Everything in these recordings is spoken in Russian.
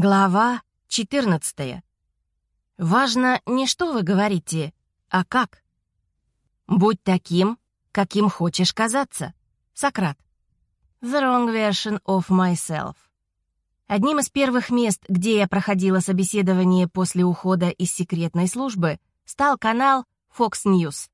Глава 14. Важно не что вы говорите, а как. Будь таким, каким хочешь казаться. Сократ. The wrong version of myself. Одним из первых мест, где я проходила собеседование после ухода из секретной службы, стал канал Fox News.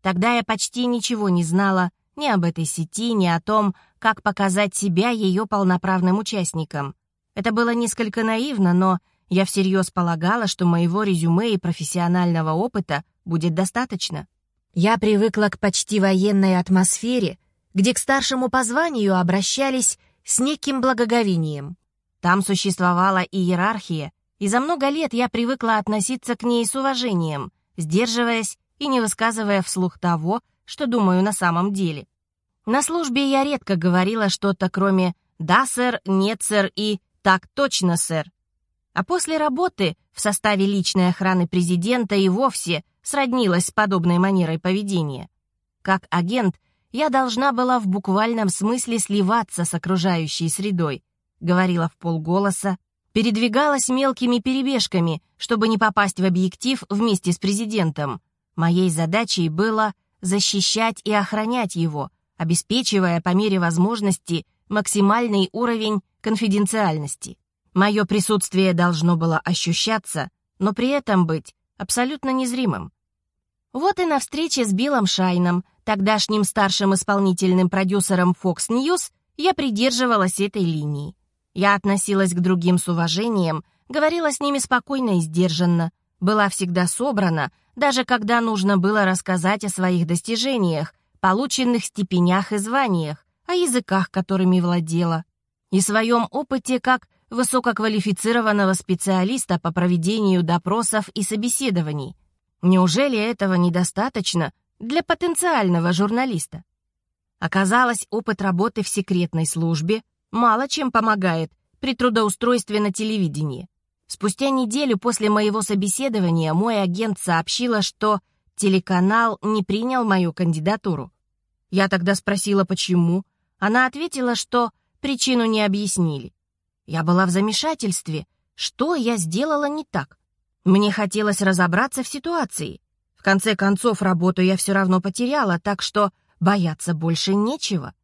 Тогда я почти ничего не знала ни об этой сети, ни о том, как показать себя ее полноправным участникам. Это было несколько наивно, но я всерьез полагала, что моего резюме и профессионального опыта будет достаточно. Я привыкла к почти военной атмосфере, где к старшему по званию обращались с неким благоговением. Там существовала иерархия, и за много лет я привыкла относиться к ней с уважением, сдерживаясь и не высказывая вслух того, что думаю на самом деле. На службе я редко говорила что-то, кроме «да, сэр», «нет, сэр» и «Так точно, сэр». А после работы в составе личной охраны президента и вовсе сроднилась с подобной манерой поведения. Как агент, я должна была в буквальном смысле сливаться с окружающей средой, говорила в полголоса, передвигалась мелкими перебежками, чтобы не попасть в объектив вместе с президентом. Моей задачей было защищать и охранять его, обеспечивая по мере возможности максимальный уровень конфиденциальности. Мое присутствие должно было ощущаться, но при этом быть абсолютно незримым. Вот и на встрече с Биллом Шайном, тогдашним старшим исполнительным продюсером Fox News, я придерживалась этой линии. Я относилась к другим с уважением, говорила с ними спокойно и сдержанно, была всегда собрана, даже когда нужно было рассказать о своих достижениях, полученных степенях и званиях, о языках, которыми владела, и своем опыте как высококвалифицированного специалиста по проведению допросов и собеседований. Неужели этого недостаточно для потенциального журналиста? Оказалось, опыт работы в секретной службе мало чем помогает при трудоустройстве на телевидении. Спустя неделю после моего собеседования мой агент сообщила, что телеканал не принял мою кандидатуру. Я тогда спросила, почему, она ответила, что причину не объяснили. Я была в замешательстве. Что я сделала не так? Мне хотелось разобраться в ситуации. В конце концов, работу я все равно потеряла, так что бояться больше нечего.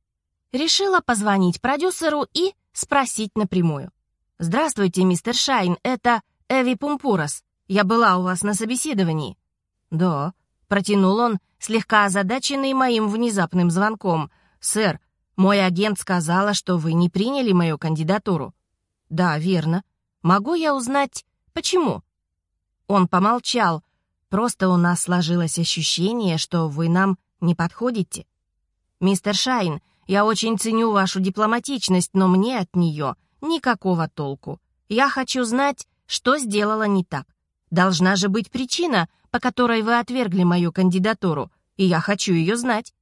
Решила позвонить продюсеру и спросить напрямую. «Здравствуйте, мистер Шайн, это Эви Пумпурас. Я была у вас на собеседовании». «Да», — протянул он, слегка озадаченный моим внезапным звонком. «Сэр, мой агент сказала, что вы не приняли мою кандидатуру. Да, верно. Могу я узнать, почему? Он помолчал. Просто у нас сложилось ощущение, что вы нам не подходите. Мистер Шайн, я очень ценю вашу дипломатичность, но мне от нее никакого толку. Я хочу знать, что сделала не так. Должна же быть причина, по которой вы отвергли мою кандидатуру, и я хочу ее знать.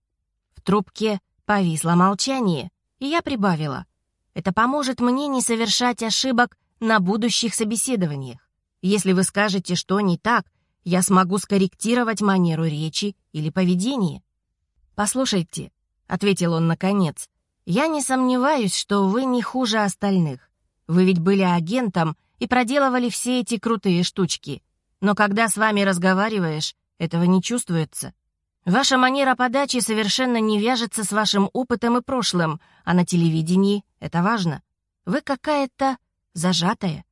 В трубке Повисло молчание, и я прибавила. Это поможет мне не совершать ошибок на будущих собеседованиях. Если вы скажете, что не так, я смогу скорректировать манеру речи или поведения. «Послушайте», — ответил он наконец, «я не сомневаюсь, что вы не хуже остальных. Вы ведь были агентом и проделывали все эти крутые штучки. Но когда с вами разговариваешь, этого не чувствуется. Ваша манера подачи совершенно не вяжется с вашим опытом и прошлым, а на телевидении это важно. Вы какая-то зажатая.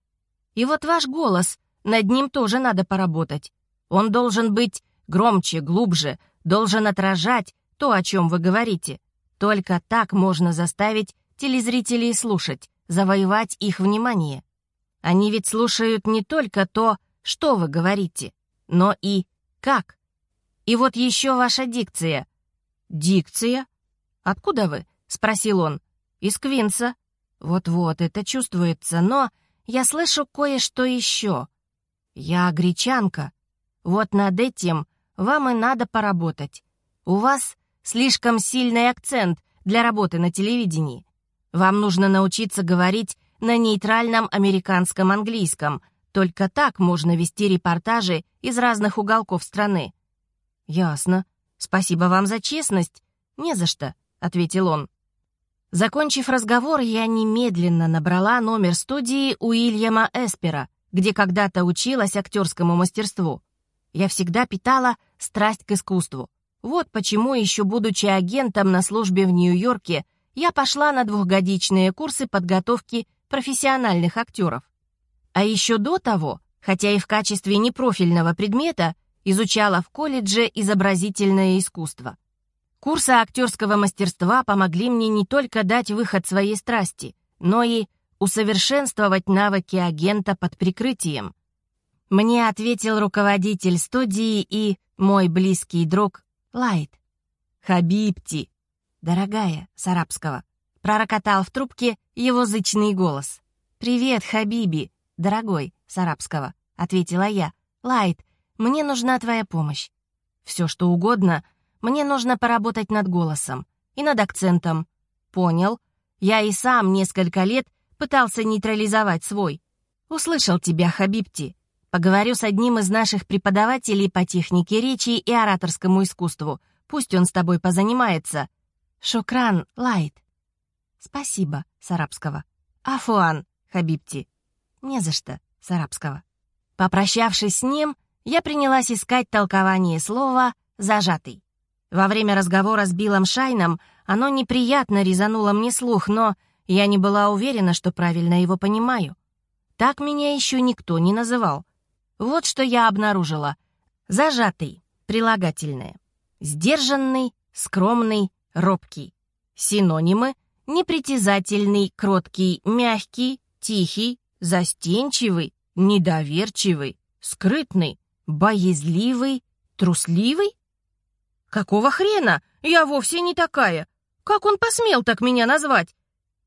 И вот ваш голос, над ним тоже надо поработать. Он должен быть громче, глубже, должен отражать то, о чем вы говорите. Только так можно заставить телезрителей слушать, завоевать их внимание. Они ведь слушают не только то, что вы говорите, но и как. И вот еще ваша дикция». «Дикция? Откуда вы?» — спросил он. «Из Квинса». «Вот-вот, это чувствуется, но я слышу кое-что еще. Я гречанка. Вот над этим вам и надо поработать. У вас слишком сильный акцент для работы на телевидении. Вам нужно научиться говорить на нейтральном американском английском. Только так можно вести репортажи из разных уголков страны. «Ясно. Спасибо вам за честность». «Не за что», — ответил он. Закончив разговор, я немедленно набрала номер студии Уильяма Эспера, где когда-то училась актерскому мастерству. Я всегда питала страсть к искусству. Вот почему, еще будучи агентом на службе в Нью-Йорке, я пошла на двухгодичные курсы подготовки профессиональных актеров. А еще до того, хотя и в качестве непрофильного предмета, изучала в колледже изобразительное искусство. Курсы актерского мастерства помогли мне не только дать выход своей страсти, но и усовершенствовать навыки агента под прикрытием. Мне ответил руководитель студии и мой близкий друг Лайт. «Хабибти!» «Дорогая», с арабского. Пророкотал в трубке его зычный голос. «Привет, Хабиби, дорогой», с арабского. Ответила я. «Лайт, мне нужна твоя помощь. Все, что угодно. Мне нужно поработать над голосом и над акцентом. Понял? Я и сам несколько лет пытался нейтрализовать свой. Услышал тебя, حبيبتي. Поговорю с одним из наших преподавателей по технике речи и ораторскому искусству. Пусть он с тобой позанимается. شكرا, Лайт. Спасибо, с арабского. Афуан, Хабибти. Не за что, с арабского. Попрощавшись с ним, я принялась искать толкование слова «зажатый». Во время разговора с Биллом Шайном оно неприятно резануло мне слух, но я не была уверена, что правильно его понимаю. Так меня еще никто не называл. Вот что я обнаружила. Зажатый, прилагательное. Сдержанный, скромный, робкий. Синонимы — непритязательный, кроткий, мягкий, тихий, застенчивый, недоверчивый, скрытный, боязливый, трусливый? Какого хрена? Я вовсе не такая. Как он посмел так меня назвать?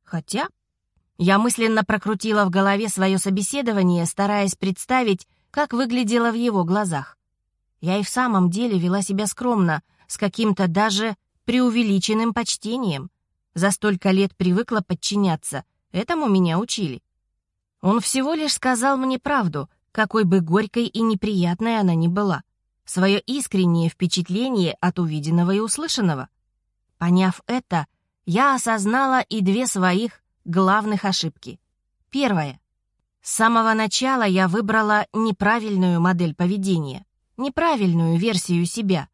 Хотя... Я мысленно прокрутила в голове свое собеседование, стараясь представить, как выглядела в его глазах. Я и в самом деле вела себя скромно, с каким-то даже преувеличенным почтением. За столько лет привыкла подчиняться, этому меня учили. Он всего лишь сказал мне правду, какой бы горькой и неприятной она ни была, свое искреннее впечатление от увиденного и услышанного. Поняв это, я осознала и две своих главных ошибки. Первое. С самого начала я выбрала неправильную модель поведения, неправильную версию себя.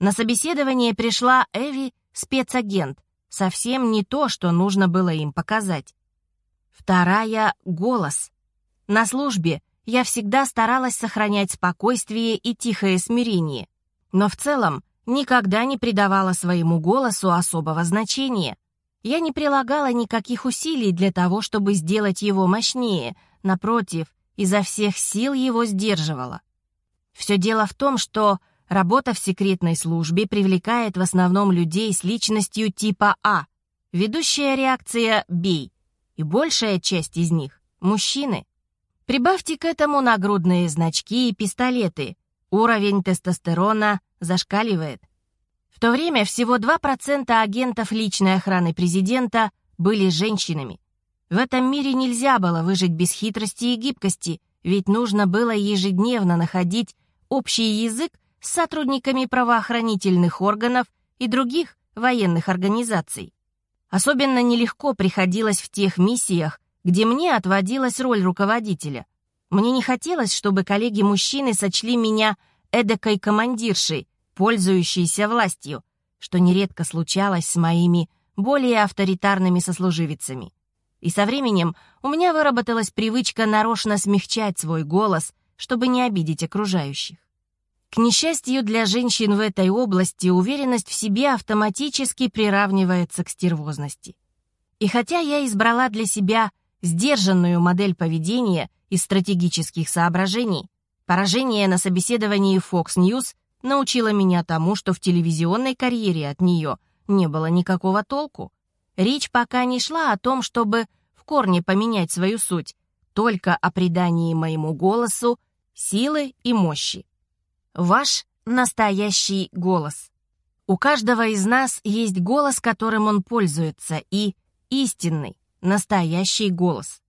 На собеседование пришла Эви, спецагент, совсем не то, что нужно было им показать. Вторая — голос. На службе я всегда старалась сохранять спокойствие и тихое смирение, но в целом никогда не придавала своему голосу особого значения. Я не прилагала никаких усилий для того, чтобы сделать его мощнее — Напротив, изо всех сил его сдерживала. Все дело в том, что работа в секретной службе привлекает в основном людей с личностью типа А. Ведущая реакция «бей», и большая часть из них — мужчины. Прибавьте к этому нагрудные значки и пистолеты. Уровень тестостерона зашкаливает. В то время всего 2% агентов личной охраны президента были женщинами. В этом мире нельзя было выжить без хитрости и гибкости, ведь нужно было ежедневно находить общий язык с сотрудниками правоохранительных органов и других военных организаций. Особенно нелегко приходилось в тех миссиях, где мне отводилась роль руководителя. Мне не хотелось, чтобы коллеги-мужчины сочли меня эдакой командиршей, пользующейся властью, что нередко случалось с моими более авторитарными сослуживицами. И со временем у меня выработалась привычка нарочно смягчать свой голос, чтобы не обидеть окружающих. К несчастью для женщин в этой области уверенность в себе автоматически приравнивается к стервозности. И хотя я избрала для себя сдержанную модель поведения из стратегических соображений, поражение на собеседовании Fox News научило меня тому, что в телевизионной карьере от нее не было никакого толку. Речь пока не шла о том, чтобы в корне поменять свою суть, только о придании моему голосу силы и мощи. Ваш настоящий голос. У каждого из нас есть голос, которым он пользуется, и истинный, настоящий голос.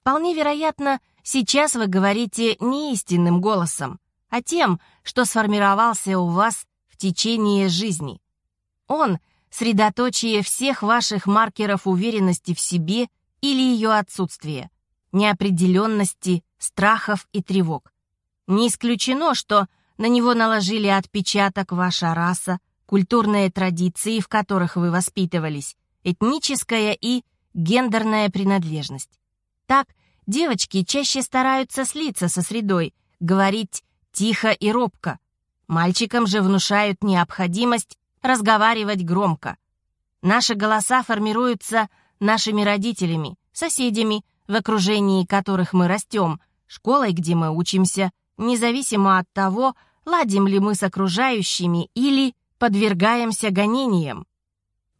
Вполне вероятно, сейчас вы говорите не истинным голосом, а тем, что сформировался у вас в течение жизни. Он — средоточие всех ваших маркеров уверенности в себе или ее отсутствия, неопределенности, страхов и тревог. Не исключено, что на него наложили отпечаток ваша раса, культурные традиции, в которых вы воспитывались, этническая и гендерная принадлежность. Так, девочки чаще стараются слиться со средой, говорить тихо и робко. Мальчикам же внушают необходимость разговаривать громко. Наши голоса формируются нашими родителями, соседями, в окружении которых мы растем, школой, где мы учимся, независимо от того, ладим ли мы с окружающими или подвергаемся гонениям.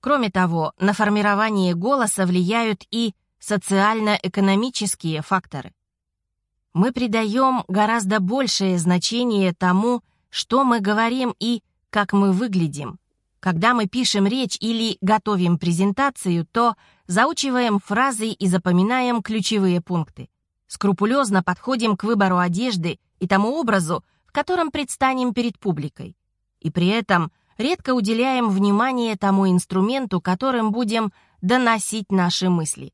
Кроме того, на формирование голоса влияют и социально-экономические факторы. Мы придаем гораздо большее значение тому, что мы говорим и как мы выглядим. Когда мы пишем речь или готовим презентацию, то заучиваем фразы и запоминаем ключевые пункты. Скрупулезно подходим к выбору одежды и тому образу, в котором предстанем перед публикой. И при этом редко уделяем внимание тому инструменту, которым будем доносить наши мысли.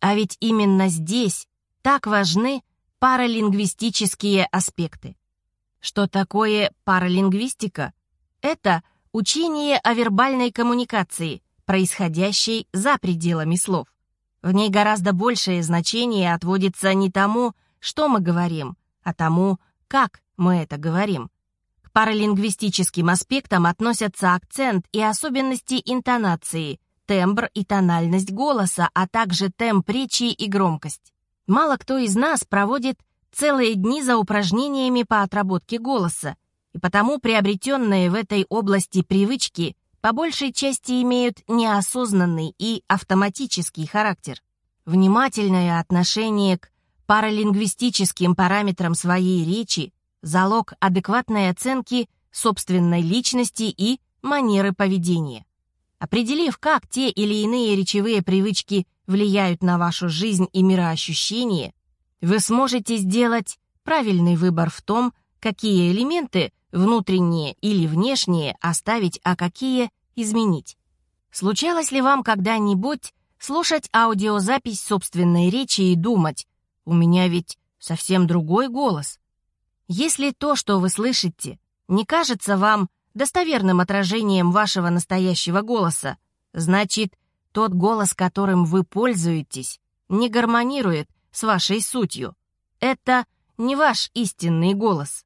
А ведь именно здесь так важны паралингвистические аспекты. Что такое паралингвистика? Это учение о вербальной коммуникации, происходящей за пределами слов. В ней гораздо большее значение отводится не тому, что мы говорим, а тому, как мы это говорим паралингвистическим аспектам относятся акцент и особенности интонации, тембр и тональность голоса, а также темп речи и громкость. Мало кто из нас проводит целые дни за упражнениями по отработке голоса, и потому приобретенные в этой области привычки по большей части имеют неосознанный и автоматический характер. Внимательное отношение к паралингвистическим параметрам своей речи залог адекватной оценки собственной личности и манеры поведения. Определив, как те или иные речевые привычки влияют на вашу жизнь и мироощущение, вы сможете сделать правильный выбор в том, какие элементы, внутренние или внешние, оставить, а какие изменить. Случалось ли вам когда-нибудь слушать аудиозапись собственной речи и думать, у меня ведь совсем другой голос? Если то, что вы слышите, не кажется вам достоверным отражением вашего настоящего голоса, значит, тот голос, которым вы пользуетесь, не гармонирует с вашей сутью. Это не ваш истинный голос.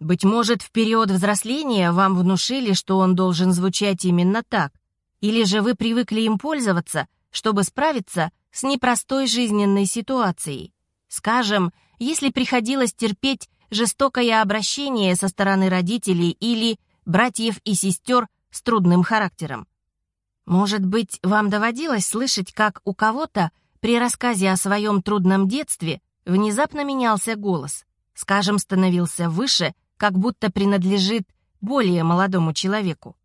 Быть может, в период взросления вам внушили, что он должен звучать именно так, или же вы привыкли им пользоваться, чтобы справиться с непростой жизненной ситуацией. Скажем, если приходилось терпеть жестокое обращение со стороны родителей или братьев и сестер с трудным характером. Может быть, вам доводилось слышать, как у кого-то при рассказе о своем трудном детстве внезапно менялся голос, скажем, становился выше, как будто принадлежит более молодому человеку.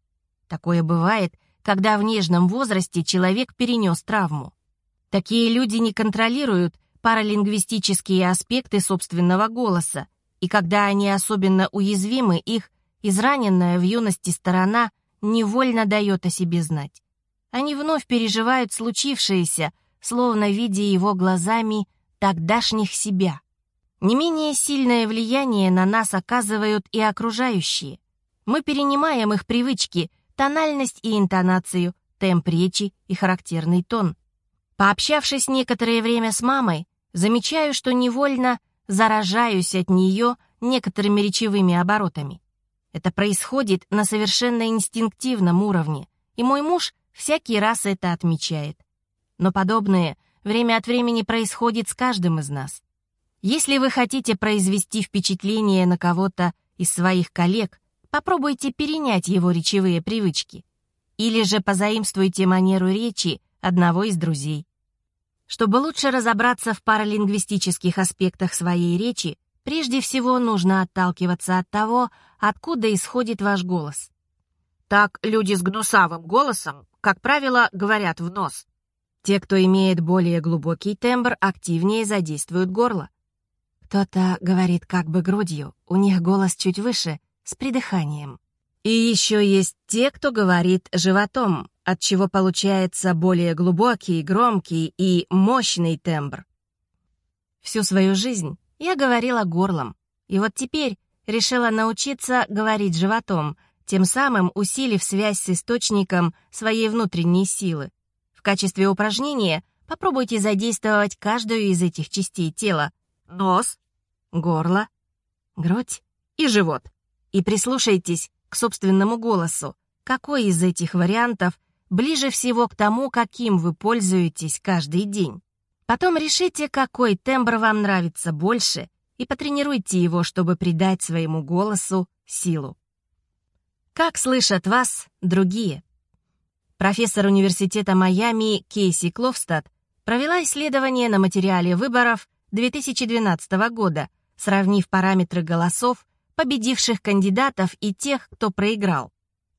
Такое бывает, когда в нежном возрасте человек перенес травму. Такие люди не контролируют паралингвистические аспекты собственного голоса и когда они особенно уязвимы, их израненная в юности сторона невольно дает о себе знать. Они вновь переживают случившееся, словно видя его глазами тогдашних себя. Не менее сильное влияние на нас оказывают и окружающие. Мы перенимаем их привычки, тональность и интонацию, темп речи и характерный тон. Пообщавшись некоторое время с мамой, замечаю, что невольно заражаюсь от нее некоторыми речевыми оборотами. Это происходит на совершенно инстинктивном уровне, и мой муж всякий раз это отмечает. Но подобное время от времени происходит с каждым из нас. Если вы хотите произвести впечатление на кого-то из своих коллег, попробуйте перенять его речевые привычки. Или же позаимствуйте манеру речи одного из друзей. Чтобы лучше разобраться в паралингвистических аспектах своей речи, прежде всего нужно отталкиваться от того, откуда исходит ваш голос. Так люди с гнусавым голосом, как правило, говорят в нос. Те, кто имеет более глубокий тембр, активнее задействуют горло. Кто-то говорит как бы грудью, у них голос чуть выше, с придыханием. И еще есть те, кто говорит животом, от чего получается более глубокий, громкий и мощный тембр. Всю свою жизнь я говорила горлом, и вот теперь решила научиться говорить животом, тем самым усилив связь с источником своей внутренней силы. В качестве упражнения попробуйте задействовать каждую из этих частей тела. Нос, горло, грудь и живот. И прислушайтесь к собственному голосу. Какой из этих вариантов ближе всего к тому, каким вы пользуетесь каждый день? Потом решите, какой тембр вам нравится больше, и потренируйте его, чтобы придать своему голосу силу. Как слышат вас другие? Профессор университета Майами Кейси Кловстад провела исследование на материале выборов 2012 года, сравнив параметры голосов победивших кандидатов и тех, кто проиграл.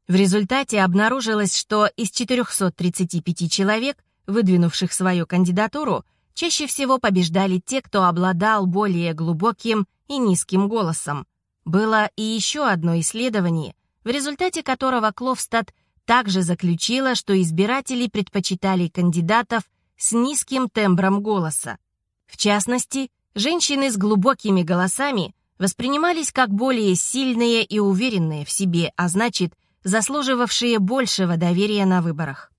В результате обнаружилось, что из 435 человек, выдвинувших свою кандидатуру, чаще всего побеждали те, кто обладал более глубоким и низким голосом. Было и еще одно исследование, в результате которого Кловстад также заключила, что избиратели предпочитали кандидатов с низким тембром голоса. В частности, женщины с глубокими голосами воспринимались как более сильные и уверенные в себе, а значит, заслуживавшие большего доверия на выборах.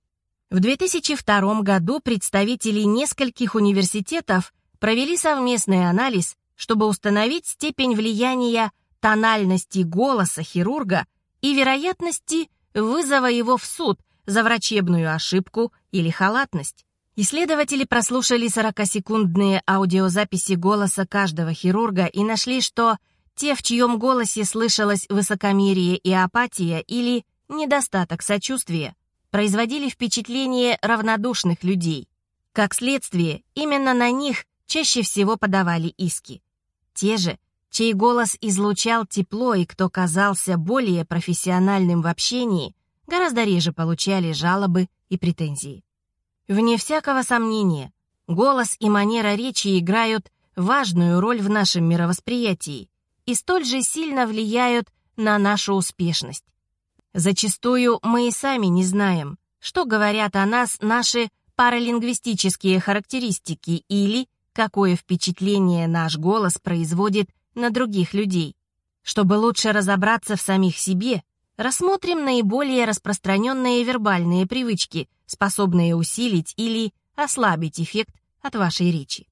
В 2002 году представители нескольких университетов провели совместный анализ, чтобы установить степень влияния тональности голоса хирурга и вероятности вызова его в суд за врачебную ошибку или халатность. Исследователи прослушали 40-секундные аудиозаписи голоса каждого хирурга и нашли, что те, в чьем голосе слышалось высокомерие и апатия или недостаток сочувствия, производили впечатление равнодушных людей. Как следствие, именно на них чаще всего подавали иски. Те же, чей голос излучал тепло и кто казался более профессиональным в общении, гораздо реже получали жалобы и претензии. Вне всякого сомнения, голос и манера речи играют важную роль в нашем мировосприятии и столь же сильно влияют на нашу успешность. Зачастую мы и сами не знаем, что говорят о нас наши паралингвистические характеристики или какое впечатление наш голос производит на других людей. Чтобы лучше разобраться в самих себе, рассмотрим наиболее распространенные вербальные привычки, способные усилить или ослабить эффект от вашей речи.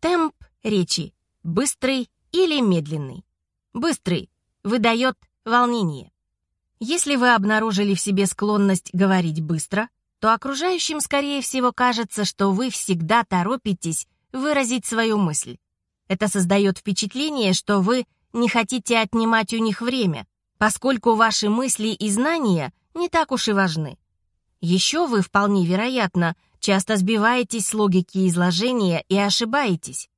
Темп речи – быстрый или медленный. Быстрый выдает волнение. Если вы обнаружили в себе склонность говорить быстро, то окружающим, скорее всего, кажется, что вы всегда торопитесь выразить свою мысль. Это создает впечатление, что вы не хотите отнимать у них время, поскольку ваши мысли и знания не так уж и важны. Еще вы, вполне вероятно, часто сбиваетесь с логики изложения и ошибаетесь.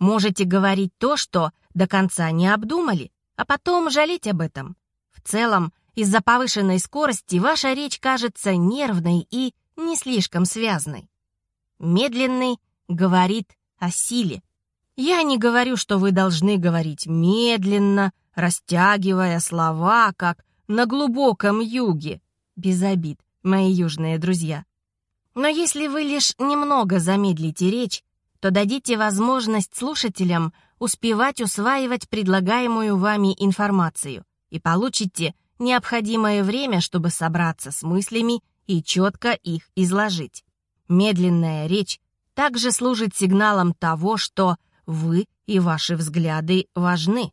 Можете говорить то, что до конца не обдумали, а потом жалеть об этом. В целом, из-за повышенной скорости ваша речь кажется нервной и не слишком связной. Медленный говорит о силе, я не говорю, что вы должны говорить медленно, растягивая слова, как на глубоком юге. Без обид, мои южные друзья. Но если вы лишь немного замедлите речь, то дадите возможность слушателям успевать усваивать предлагаемую вами информацию и получите необходимое время, чтобы собраться с мыслями и четко их изложить. Медленная речь также служит сигналом того, что вы и ваши взгляды важны.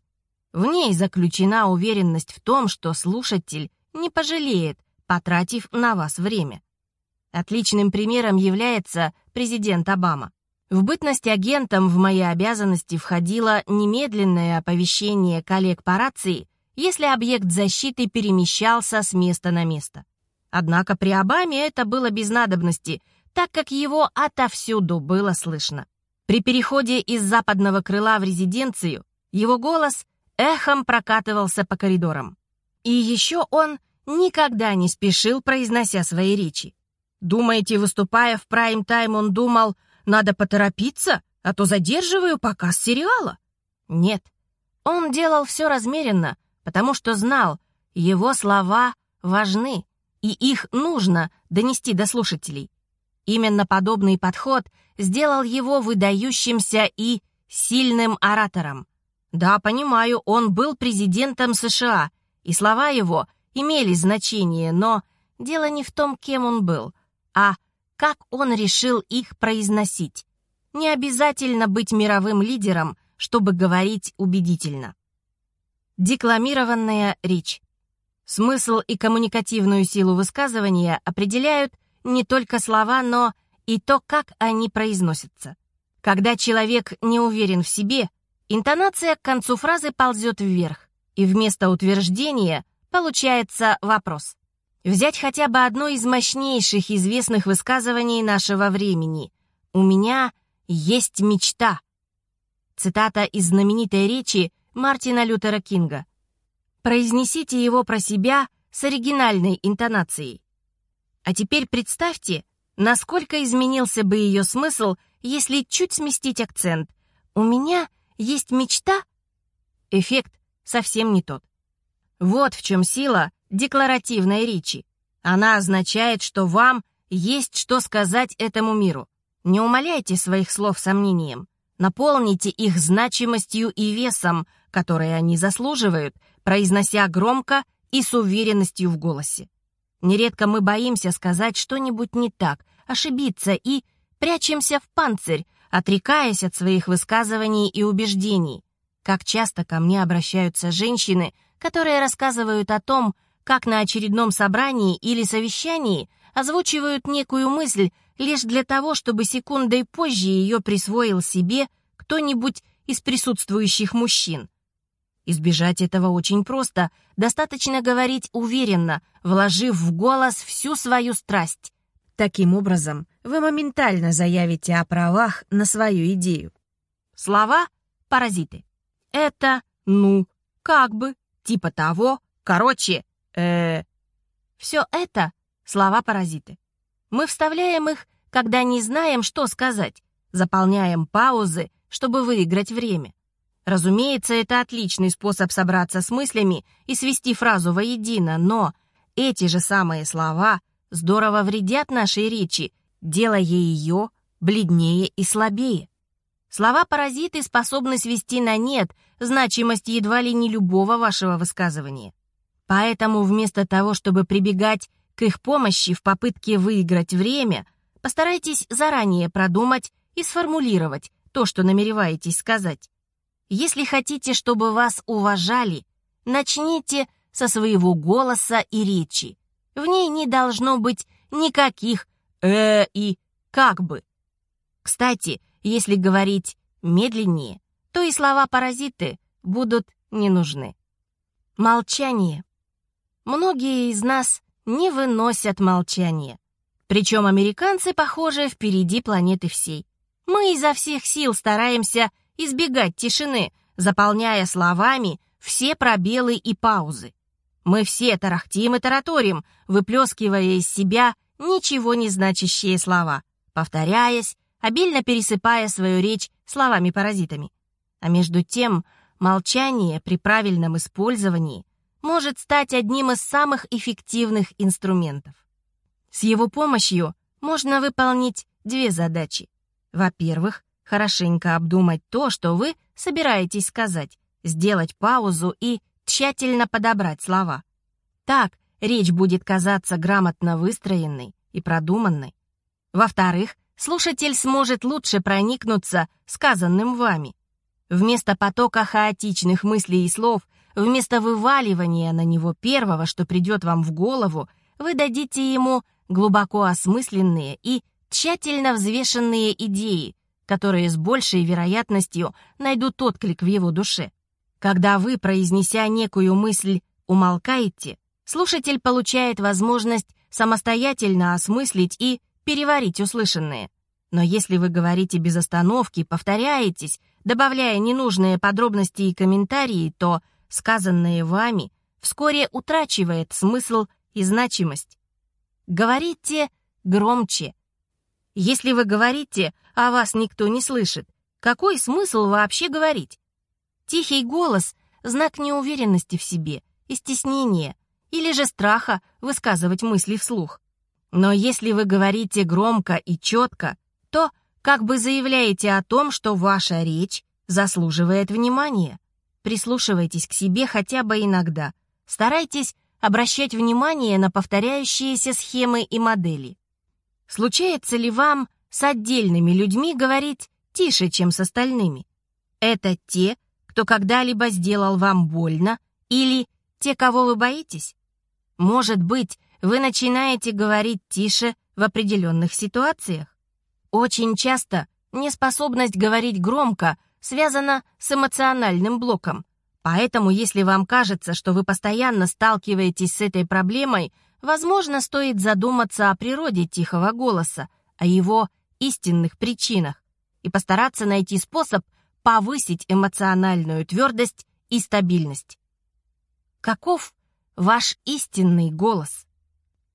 В ней заключена уверенность в том, что слушатель не пожалеет, потратив на вас время. Отличным примером является президент Обама. В бытность агентом в мои обязанности входило немедленное оповещение коллег по рации, если объект защиты перемещался с места на место. Однако при Обаме это было без надобности, так как его отовсюду было слышно. При переходе из западного крыла в резиденцию его голос эхом прокатывался по коридорам. И еще он никогда не спешил, произнося свои речи. Думаете, выступая в прайм-тайм, он думал, надо поторопиться, а то задерживаю показ сериала? Нет, он делал все размеренно, потому что знал, его слова важны, и их нужно донести до слушателей. Именно подобный подход сделал его выдающимся и сильным оратором. Да, понимаю, он был президентом США, и слова его имели значение, но дело не в том, кем он был, а как он решил их произносить. Не обязательно быть мировым лидером, чтобы говорить убедительно. Декламированная речь. Смысл и коммуникативную силу высказывания определяют не только слова, но и то, как они произносятся. Когда человек не уверен в себе, интонация к концу фразы ползет вверх, и вместо утверждения получается вопрос. Взять хотя бы одно из мощнейших известных высказываний нашего времени. «У меня есть мечта». Цитата из знаменитой речи Мартина Лютера Кинга. Произнесите его про себя с оригинальной интонацией. А теперь представьте, насколько изменился бы ее смысл, если чуть сместить акцент. «У меня есть мечта?» Эффект совсем не тот. Вот в чем сила декларативной речи. Она означает, что вам есть что сказать этому миру. Не умаляйте своих слов сомнением. Наполните их значимостью и весом, которые они заслуживают, произнося громко и с уверенностью в голосе. Нередко мы боимся сказать что-нибудь не так, ошибиться и прячемся в панцирь, отрекаясь от своих высказываний и убеждений. Как часто ко мне обращаются женщины, которые рассказывают о том, как на очередном собрании или совещании озвучивают некую мысль лишь для того, чтобы секундой позже ее присвоил себе кто-нибудь из присутствующих мужчин. Избежать этого очень просто, достаточно говорить уверенно, вложив в голос всю свою страсть. Таким образом, вы моментально заявите о правах на свою идею. Слова — паразиты. Это, ну, как бы, типа того, короче, э Все это — слова-паразиты. Мы вставляем их, когда не знаем, что сказать, заполняем паузы, чтобы выиграть время. Разумеется, это отличный способ собраться с мыслями и свести фразу воедино, но эти же самые слова здорово вредят нашей речи, делая ее бледнее и слабее. Слова-паразиты способны свести на нет значимость едва ли не любого вашего высказывания. Поэтому вместо того, чтобы прибегать к их помощи в попытке выиграть время, постарайтесь заранее продумать и сформулировать то, что намереваетесь сказать. Если хотите, чтобы вас уважали, начните со своего голоса и речи. В ней не должно быть никаких «э» и «как бы». Кстати, если говорить медленнее, то и слова-паразиты будут не нужны. Молчание. Многие из нас не выносят молчание. Причем американцы, похоже, впереди планеты всей. Мы изо всех сил стараемся избегать тишины, заполняя словами все пробелы и паузы. Мы все тарахтим и тараторим, выплескивая из себя ничего не значащие слова, повторяясь, обильно пересыпая свою речь словами-паразитами. А между тем, молчание при правильном использовании может стать одним из самых эффективных инструментов. С его помощью можно выполнить две задачи. Во-первых, хорошенько обдумать то, что вы собираетесь сказать, сделать паузу и тщательно подобрать слова. Так речь будет казаться грамотно выстроенной и продуманной. Во-вторых, слушатель сможет лучше проникнуться сказанным вами. Вместо потока хаотичных мыслей и слов, вместо вываливания на него первого, что придет вам в голову, вы дадите ему глубоко осмысленные и тщательно взвешенные идеи, которые с большей вероятностью найдут отклик в его душе. Когда вы, произнеся некую мысль, умолкаете, слушатель получает возможность самостоятельно осмыслить и переварить услышанное. Но если вы говорите без остановки, повторяетесь, добавляя ненужные подробности и комментарии, то сказанное вами вскоре утрачивает смысл и значимость. Говорите громче. Если вы говорите а вас никто не слышит. Какой смысл вообще говорить? Тихий голос — знак неуверенности в себе и стеснения, или же страха высказывать мысли вслух. Но если вы говорите громко и четко, то как бы заявляете о том, что ваша речь заслуживает внимания. Прислушивайтесь к себе хотя бы иногда. Старайтесь обращать внимание на повторяющиеся схемы и модели. Случается ли вам с отдельными людьми говорить тише, чем с остальными? Это те, кто когда-либо сделал вам больно, или те, кого вы боитесь? Может быть, вы начинаете говорить тише в определенных ситуациях? Очень часто неспособность говорить громко связана с эмоциональным блоком. Поэтому, если вам кажется, что вы постоянно сталкиваетесь с этой проблемой, возможно, стоит задуматься о природе тихого голоса, о его истинных причинах и постараться найти способ повысить эмоциональную твердость и стабильность. Каков ваш истинный голос?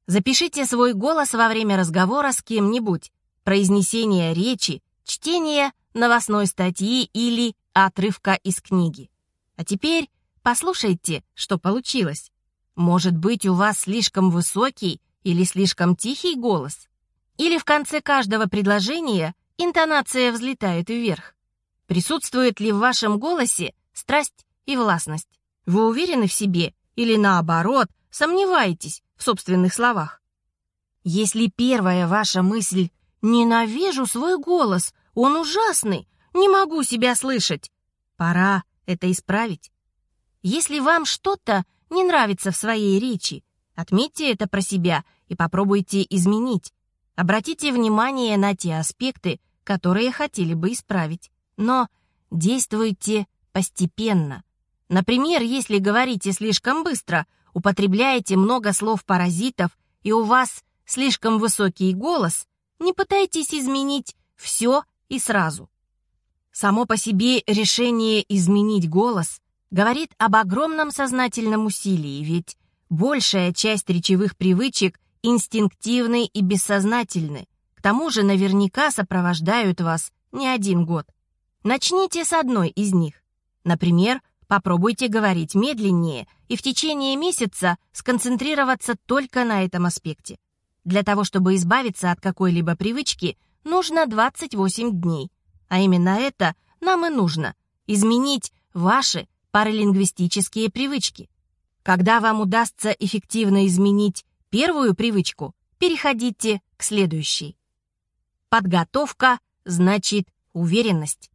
Запишите свой голос во время разговора с кем-нибудь, произнесения речи, чтения новостной статьи или отрывка из книги. А теперь послушайте, что получилось. Может быть, у вас слишком высокий или слишком тихий голос? Или в конце каждого предложения интонация взлетает вверх? Присутствует ли в вашем голосе страсть и властность? Вы уверены в себе или наоборот сомневаетесь в собственных словах? Если первая ваша мысль «ненавижу свой голос», «он ужасный», «не могу себя слышать», пора это исправить. Если вам что-то не нравится в своей речи, отметьте это про себя и попробуйте изменить. Обратите внимание на те аспекты, которые хотели бы исправить. Но действуйте постепенно. Например, если говорите слишком быстро, употребляете много слов-паразитов и у вас слишком высокий голос, не пытайтесь изменить все и сразу. Само по себе решение изменить голос говорит об огромном сознательном усилии, ведь большая часть речевых привычек инстинктивны и бессознательны. К тому же наверняка сопровождают вас не один год. Начните с одной из них. Например, попробуйте говорить медленнее и в течение месяца сконцентрироваться только на этом аспекте. Для того, чтобы избавиться от какой-либо привычки, нужно 28 дней. А именно это нам и нужно – изменить ваши паралингвистические привычки. Когда вам удастся эффективно изменить первую привычку, переходите к следующей. Подготовка значит уверенность.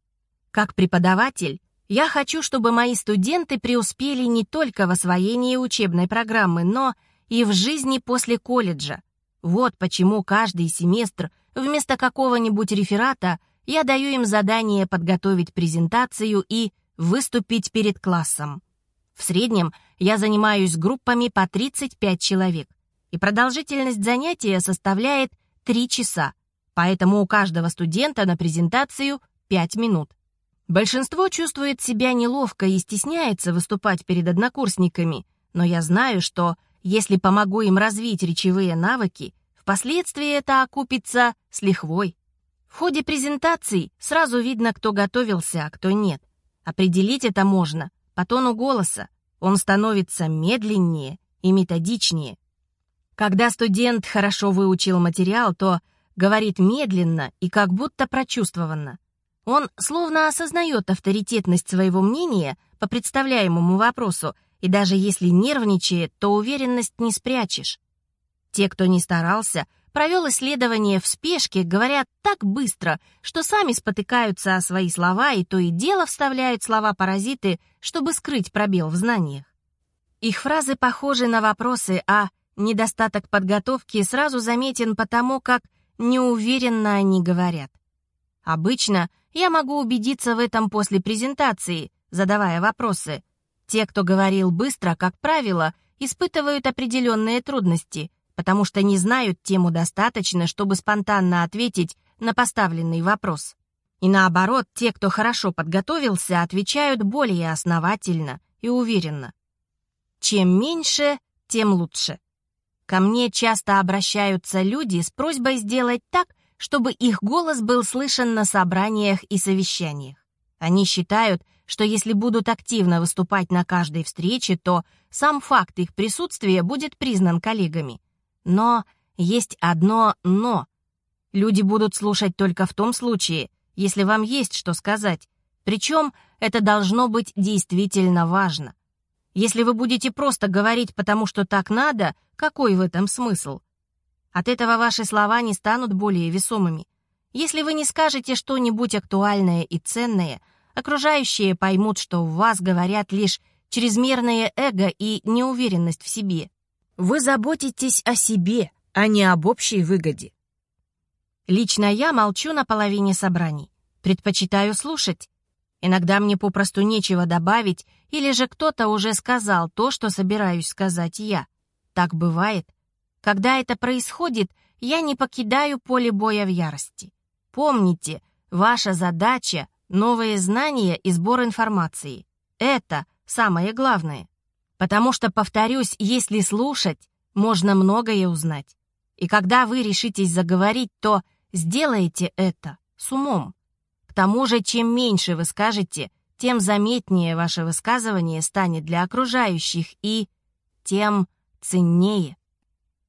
Как преподаватель, я хочу, чтобы мои студенты преуспели не только в освоении учебной программы, но и в жизни после колледжа. Вот почему каждый семестр вместо какого-нибудь реферата – я даю им задание подготовить презентацию и выступить перед классом. В среднем я занимаюсь группами по 35 человек, и продолжительность занятия составляет 3 часа, поэтому у каждого студента на презентацию 5 минут. Большинство чувствует себя неловко и стесняется выступать перед однокурсниками, но я знаю, что если помогу им развить речевые навыки, впоследствии это окупится с лихвой. В ходе презентаций сразу видно, кто готовился, а кто нет. Определить это можно по тону голоса. Он становится медленнее и методичнее. Когда студент хорошо выучил материал, то говорит медленно и как будто прочувствованно. Он словно осознает авторитетность своего мнения по представляемому вопросу, и даже если нервничает, то уверенность не спрячешь. Те, кто не старался, провел исследование в спешке, говорят так быстро, что сами спотыкаются о свои слова и то и дело вставляют слова-паразиты, чтобы скрыть пробел в знаниях. Их фразы похожи на вопросы, а недостаток подготовки сразу заметен потому, как неуверенно они говорят. Обычно я могу убедиться в этом после презентации, задавая вопросы. Те, кто говорил быстро, как правило, испытывают определенные трудности — потому что не знают тему достаточно, чтобы спонтанно ответить на поставленный вопрос. И наоборот, те, кто хорошо подготовился, отвечают более основательно и уверенно. Чем меньше, тем лучше. Ко мне часто обращаются люди с просьбой сделать так, чтобы их голос был слышен на собраниях и совещаниях. Они считают, что если будут активно выступать на каждой встрече, то сам факт их присутствия будет признан коллегами. Но есть одно «но». Люди будут слушать только в том случае, если вам есть что сказать. Причем это должно быть действительно важно. Если вы будете просто говорить потому, что так надо, какой в этом смысл? От этого ваши слова не станут более весомыми. Если вы не скажете что-нибудь актуальное и ценное, окружающие поймут, что в вас говорят лишь чрезмерное эго и неуверенность в себе. Вы заботитесь о себе, а не об общей выгоде. Лично я молчу на половине собраний. Предпочитаю слушать. Иногда мне попросту нечего добавить, или же кто-то уже сказал то, что собираюсь сказать я. Так бывает. Когда это происходит, я не покидаю поле боя в ярости. Помните, ваша задача — новые знания и сбор информации. Это самое главное. Потому что, повторюсь, если слушать, можно многое узнать. И когда вы решитесь заговорить, то сделайте это с умом. К тому же, чем меньше вы скажете, тем заметнее ваше высказывание станет для окружающих и тем ценнее.